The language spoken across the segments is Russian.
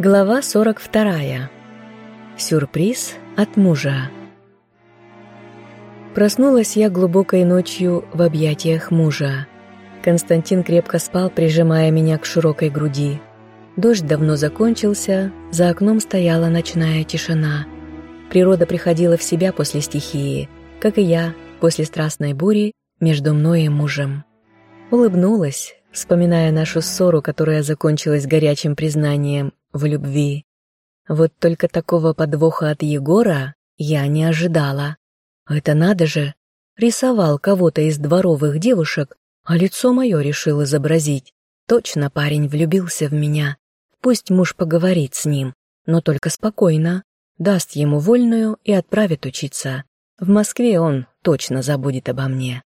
Глава 42. Сюрприз от мужа. Проснулась я глубокой ночью в объятиях мужа. Константин крепко спал, прижимая меня к широкой груди. Дождь давно закончился, за окном стояла ночная тишина. Природа приходила в себя после стихии, как и я после страстной бури между мной и мужем. Улыбнулась, вспоминая нашу ссору, которая закончилась горячим признанием в любви. Вот только такого подвоха от Егора я не ожидала. Это надо же, рисовал кого-то из дворовых девушек, а лицо мое решил изобразить. Точно парень влюбился в меня. Пусть муж поговорит с ним, но только спокойно, даст ему вольную и отправит учиться. В Москве он точно забудет обо мне.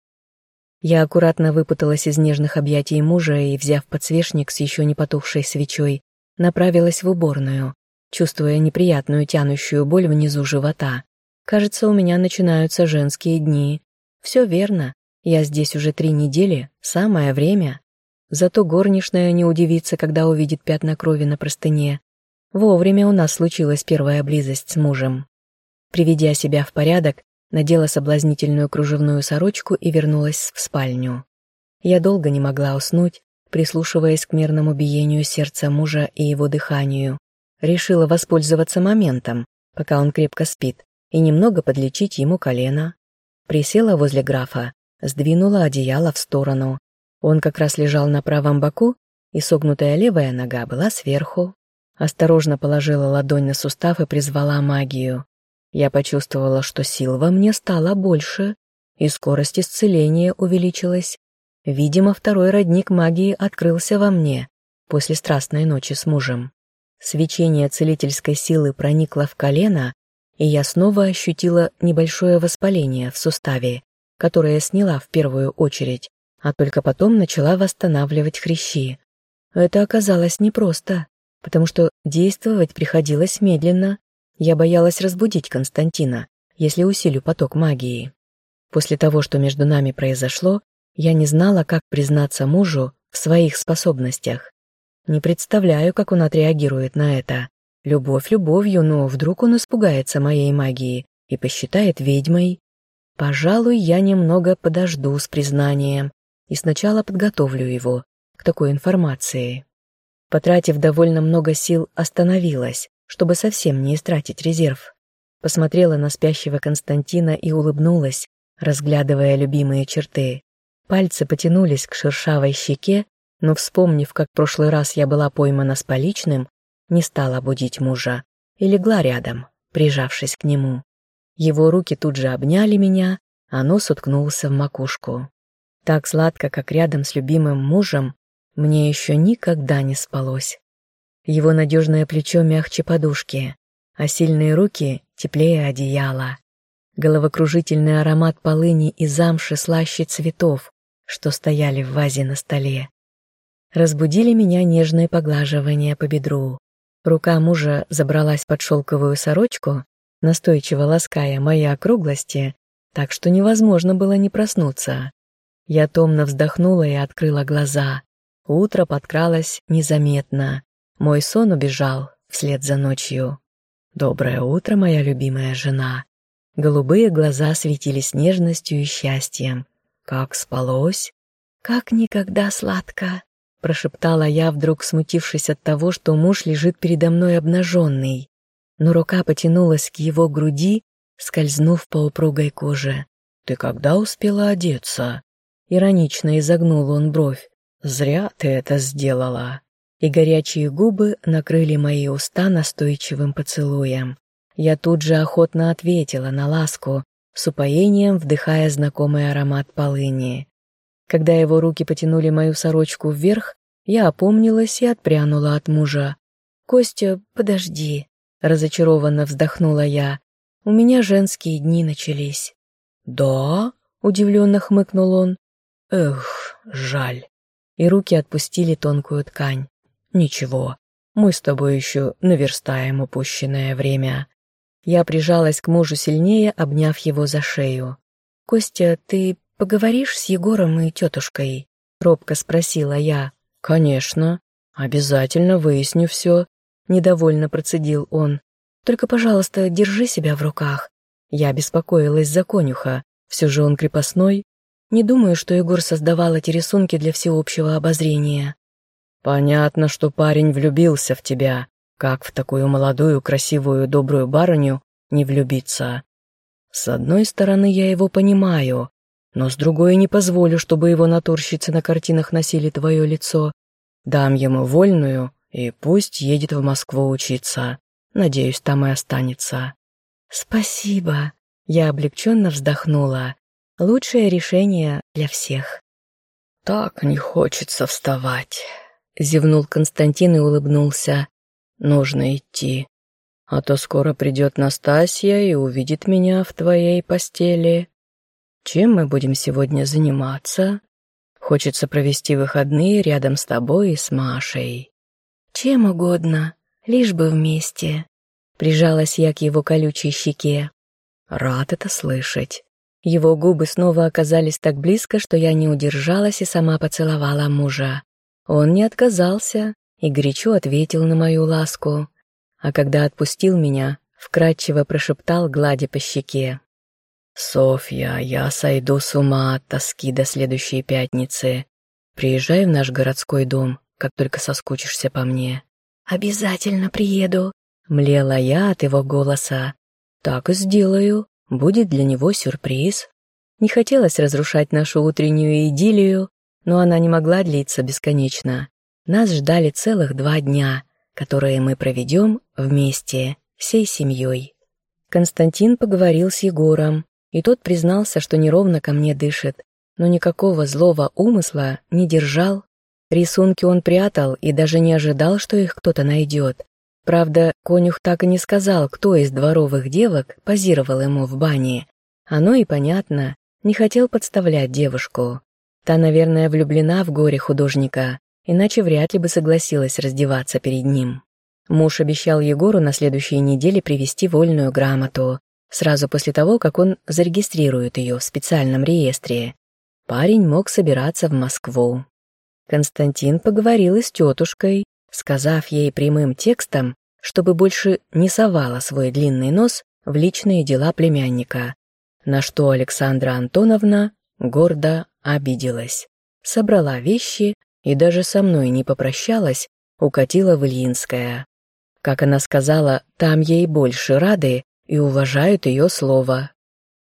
Я аккуратно выпуталась из нежных объятий мужа и, взяв подсвечник с еще не потухшей свечой, направилась в уборную, чувствуя неприятную тянущую боль внизу живота. Кажется, у меня начинаются женские дни. Все верно, я здесь уже три недели, самое время. Зато горничная не удивится, когда увидит пятна крови на простыне. Вовремя у нас случилась первая близость с мужем. Приведя себя в порядок, надела соблазнительную кружевную сорочку и вернулась в спальню. Я долго не могла уснуть, прислушиваясь к мерному биению сердца мужа и его дыханию. Решила воспользоваться моментом, пока он крепко спит, и немного подлечить ему колено. Присела возле графа, сдвинула одеяло в сторону. Он как раз лежал на правом боку, и согнутая левая нога была сверху. Осторожно положила ладонь на сустав и призвала магию. Я почувствовала, что сил во мне стало больше, и скорость исцеления увеличилась. Видимо, второй родник магии открылся во мне после страстной ночи с мужем. Свечение целительской силы проникло в колено, и я снова ощутила небольшое воспаление в суставе, которое сняла в первую очередь, а только потом начала восстанавливать хрящи. Это оказалось непросто, потому что действовать приходилось медленно я боялась разбудить Константина, если усилю поток магии. После того, что между нами произошло, я не знала, как признаться мужу в своих способностях. Не представляю, как он отреагирует на это. Любовь любовью, но вдруг он испугается моей магии и посчитает ведьмой. Пожалуй, я немного подожду с признанием и сначала подготовлю его к такой информации. Потратив довольно много сил, остановилась, чтобы совсем не истратить резерв. Посмотрела на спящего Константина и улыбнулась, разглядывая любимые черты. Пальцы потянулись к шершавой щеке, но, вспомнив, как в прошлый раз я была поймана с поличным, не стала будить мужа и легла рядом, прижавшись к нему. Его руки тут же обняли меня, а нос уткнулся в макушку. Так сладко, как рядом с любимым мужем, мне еще никогда не спалось. Его надежное плечо мягче подушки, а сильные руки теплее одеяла. Головокружительный аромат полыни и замши слаще цветов, что стояли в вазе на столе. Разбудили меня нежные поглаживания по бедру. Рука мужа забралась под шелковую сорочку, настойчиво лаская мои округлости, так что невозможно было не проснуться. Я томно вздохнула и открыла глаза. Утро подкралось незаметно. Мой сон убежал вслед за ночью. «Доброе утро, моя любимая жена». Голубые глаза светились нежностью и счастьем. «Как спалось?» «Как никогда сладко», — прошептала я, вдруг смутившись от того, что муж лежит передо мной обнаженный. Но рука потянулась к его груди, скользнув по упругой коже. «Ты когда успела одеться?» Иронично изогнул он бровь. «Зря ты это сделала» и горячие губы накрыли мои уста настойчивым поцелуем. Я тут же охотно ответила на ласку, с упоением вдыхая знакомый аромат полыни. Когда его руки потянули мою сорочку вверх, я опомнилась и отпрянула от мужа. «Костя, подожди», — разочарованно вздохнула я. «У меня женские дни начались». «Да?» — удивленно хмыкнул он. «Эх, жаль». И руки отпустили тонкую ткань. «Ничего, мы с тобой еще наверстаем упущенное время». Я прижалась к мужу сильнее, обняв его за шею. «Костя, ты поговоришь с Егором и тетушкой?» — робко спросила я. «Конечно. Обязательно выясню все. недовольно процедил он. «Только, пожалуйста, держи себя в руках». Я беспокоилась за конюха, все же он крепостной. Не думаю, что Егор создавал эти рисунки для всеобщего обозрения. «Понятно, что парень влюбился в тебя. Как в такую молодую, красивую, добрую барыню не влюбиться? С одной стороны, я его понимаю, но с другой не позволю, чтобы его натурщицы на картинах носили твое лицо. Дам ему вольную, и пусть едет в Москву учиться. Надеюсь, там и останется». «Спасибо», — я облегченно вздохнула. «Лучшее решение для всех». «Так не хочется вставать», — зевнул Константин и улыбнулся. «Нужно идти, а то скоро придет Настасья и увидит меня в твоей постели. Чем мы будем сегодня заниматься? Хочется провести выходные рядом с тобой и с Машей». «Чем угодно, лишь бы вместе», Прижалась я к его колючей щеке. Рад это слышать. Его губы снова оказались так близко, что я не удержалась и сама поцеловала мужа. Он не отказался и горячо ответил на мою ласку. А когда отпустил меня, вкрадчиво прошептал, гладя по щеке. «Софья, я сойду с ума от тоски до следующей пятницы. Приезжай в наш городской дом, как только соскучишься по мне». «Обязательно приеду», Млела я от его голоса. «Так и сделаю. Будет для него сюрприз». Не хотелось разрушать нашу утреннюю идиллию, но она не могла длиться бесконечно. Нас ждали целых два дня, которые мы проведем вместе, всей семьей. Константин поговорил с Егором, и тот признался, что неровно ко мне дышит, но никакого злого умысла не держал. Рисунки он прятал и даже не ожидал, что их кто-то найдет. Правда, конюх так и не сказал, кто из дворовых девок позировал ему в бане. Оно и понятно, не хотел подставлять девушку. Та, наверное, влюблена в горе художника, иначе вряд ли бы согласилась раздеваться перед ним. Муж обещал Егору на следующей неделе привезти вольную грамоту, сразу после того, как он зарегистрирует ее в специальном реестре. Парень мог собираться в Москву. Константин поговорил и с тетушкой, сказав ей прямым текстом, чтобы больше не совала свой длинный нос в личные дела племянника, на что Александра Антоновна гордо обиделась, собрала вещи и даже со мной не попрощалась, укатила в Ильинское. Как она сказала, там ей больше рады и уважают ее слово.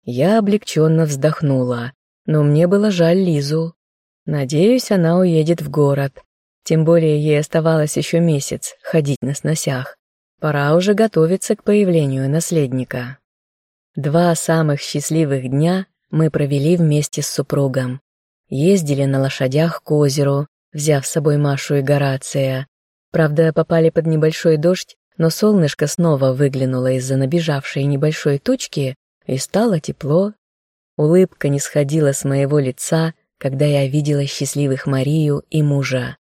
Я облегченно вздохнула, но мне было жаль Лизу. Надеюсь, она уедет в город. Тем более ей оставалось еще месяц ходить на сносях. Пора уже готовиться к появлению наследника. Два самых счастливых дня мы провели вместе с супругом. Ездили на лошадях к озеру, взяв с собой Машу и Горация. Правда, попали под небольшой дождь, но солнышко снова выглянуло из-за набежавшей небольшой тучки, и стало тепло. Улыбка не сходила с моего лица, когда я видела счастливых Марию и мужа.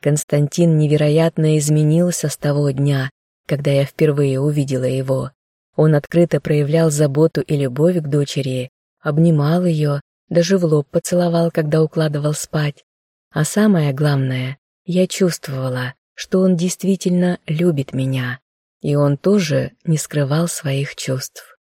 Константин невероятно изменился с того дня, когда я впервые увидела его. Он открыто проявлял заботу и любовь к дочери, обнимал ее, даже в лоб поцеловал, когда укладывал спать. А самое главное, я чувствовала, что он действительно любит меня, и он тоже не скрывал своих чувств.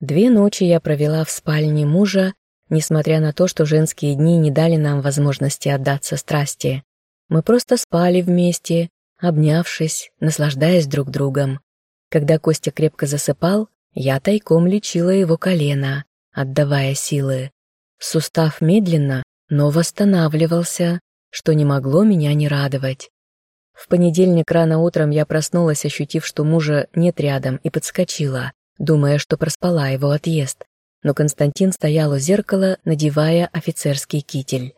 Две ночи я провела в спальне мужа, несмотря на то, что женские дни не дали нам возможности отдаться страсти. Мы просто спали вместе, обнявшись, наслаждаясь друг другом. Когда Костя крепко засыпал, я тайком лечила его колено, отдавая силы. Сустав медленно, но восстанавливался, что не могло меня не радовать. В понедельник рано утром я проснулась, ощутив, что мужа нет рядом, и подскочила, думая, что проспала его отъезд. Но Константин стоял у зеркала, надевая офицерский китель.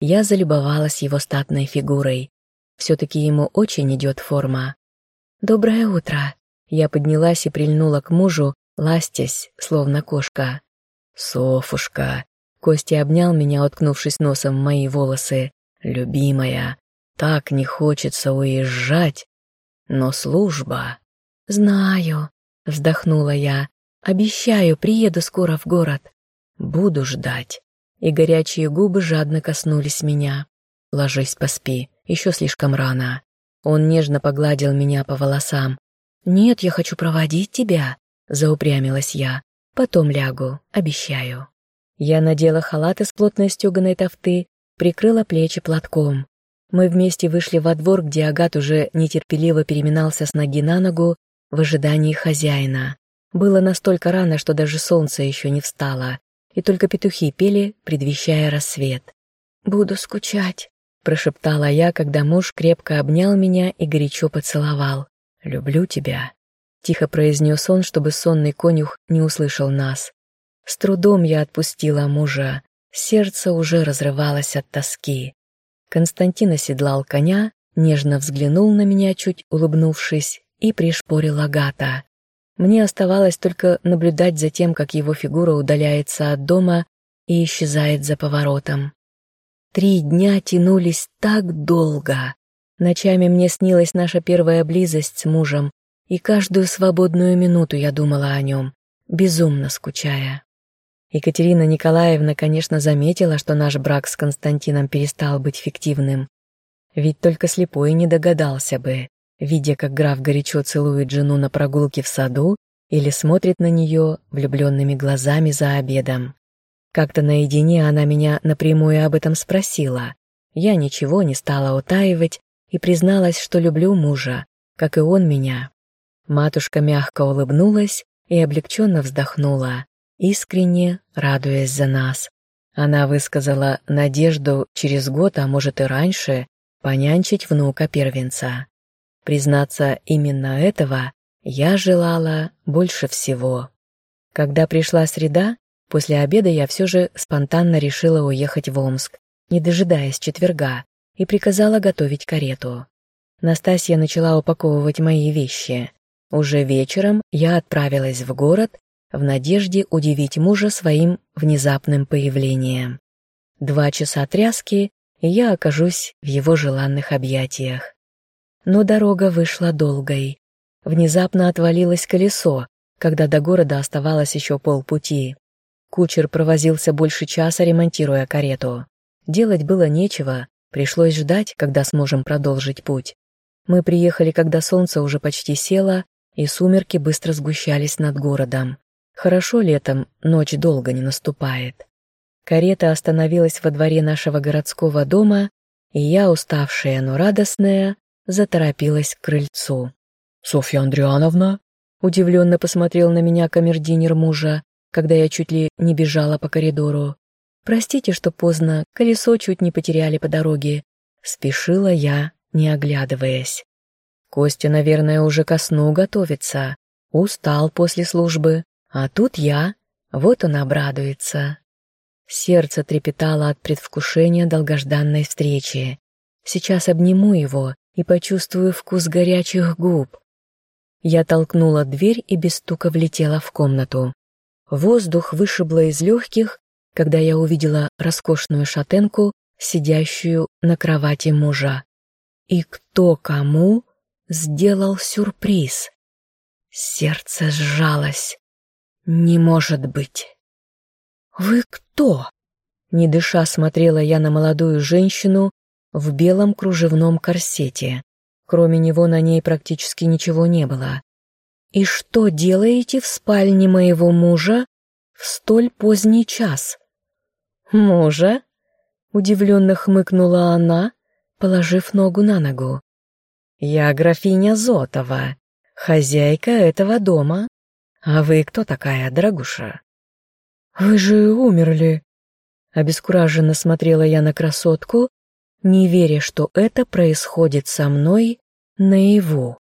Я залюбовалась его статной фигурой. Все-таки ему очень идет форма. «Доброе утро!» Я поднялась и прильнула к мужу, ластясь, словно кошка. «Софушка!» Костя обнял меня, уткнувшись носом в мои волосы. «Любимая, так не хочется уезжать, но служба...» «Знаю», — вздохнула я. «Обещаю, приеду скоро в город. Буду ждать». И горячие губы жадно коснулись меня. «Ложись, поспи еще слишком рано. Он нежно погладил меня по волосам. «Нет, я хочу проводить тебя», — заупрямилась я. «Потом лягу, обещаю». Я надела халат из плотной стеганой тофты, прикрыла плечи платком. Мы вместе вышли во двор, где Агат уже нетерпеливо переминался с ноги на ногу в ожидании хозяина. Было настолько рано, что даже солнце еще не встало, и только петухи пели, предвещая рассвет. «Буду скучать», — прошептала я, когда муж крепко обнял меня и горячо поцеловал. «Люблю тебя», — тихо произнес он, чтобы сонный конюх не услышал нас. С трудом я отпустила мужа, сердце уже разрывалось от тоски. Константин оседлал коня, нежно взглянул на меня, чуть улыбнувшись, и пришпорил Агата. Мне оставалось только наблюдать за тем, как его фигура удаляется от дома и исчезает за поворотом. Три дня тянулись так долго. Ночами мне снилась наша первая близость с мужем, и каждую свободную минуту я думала о нем, безумно скучая. Екатерина Николаевна, конечно, заметила, что наш брак с Константином перестал быть фиктивным. Ведь только слепой не догадался бы, видя, как граф горячо целует жену на прогулке в саду или смотрит на нее влюбленными глазами за обедом. Как-то наедине она меня напрямую об этом спросила. Я ничего не стала утаивать и призналась, что люблю мужа, как и он меня. Матушка мягко улыбнулась и облегченно вздохнула искренне радуясь за нас. Она высказала надежду через год, а может и раньше, понянчить внука первенца. Признаться, именно этого я желала больше всего. Когда пришла среда, после обеда я все же спонтанно решила уехать в Омск, не дожидаясь четверга, и приказала готовить карету. Настасья начала упаковывать мои вещи. Уже вечером я отправилась в город в надежде удивить мужа своим внезапным появлением. Два часа тряски, и я окажусь в его желанных объятиях. Но дорога вышла долгой. Внезапно отвалилось колесо, когда до города оставалось еще полпути. Кучер провозился больше часа, ремонтируя карету. Делать было нечего, пришлось ждать, когда сможем продолжить путь. Мы приехали, когда солнце уже почти село, и сумерки быстро сгущались над городом. Хорошо летом, ночь долго не наступает. Карета остановилась во дворе нашего городского дома, и я, уставшая, но радостная, заторопилась к крыльцу. «Софья Андриановна?» Удивленно посмотрел на меня камердинер мужа, когда я чуть ли не бежала по коридору. «Простите, что поздно, колесо чуть не потеряли по дороге». Спешила я, не оглядываясь. Костя, наверное, уже ко сну готовится. Устал после службы. А тут я, вот он обрадуется. Сердце трепетало от предвкушения долгожданной встречи. Сейчас обниму его и почувствую вкус горячих губ. Я толкнула дверь и без стука влетела в комнату. Воздух вышибло из легких, когда я увидела роскошную шатенку, сидящую на кровати мужа. И кто кому сделал сюрприз? Сердце сжалось. «Не может быть!» «Вы кто?» Не дыша смотрела я на молодую женщину в белом кружевном корсете. Кроме него на ней практически ничего не было. «И что делаете в спальне моего мужа в столь поздний час?» «Мужа?» — удивленно хмыкнула она, положив ногу на ногу. «Я графиня Зотова, хозяйка этого дома. «А вы кто такая, дорогуша?» «Вы же умерли!» Обескураженно смотрела я на красотку, не веря, что это происходит со мной наяву.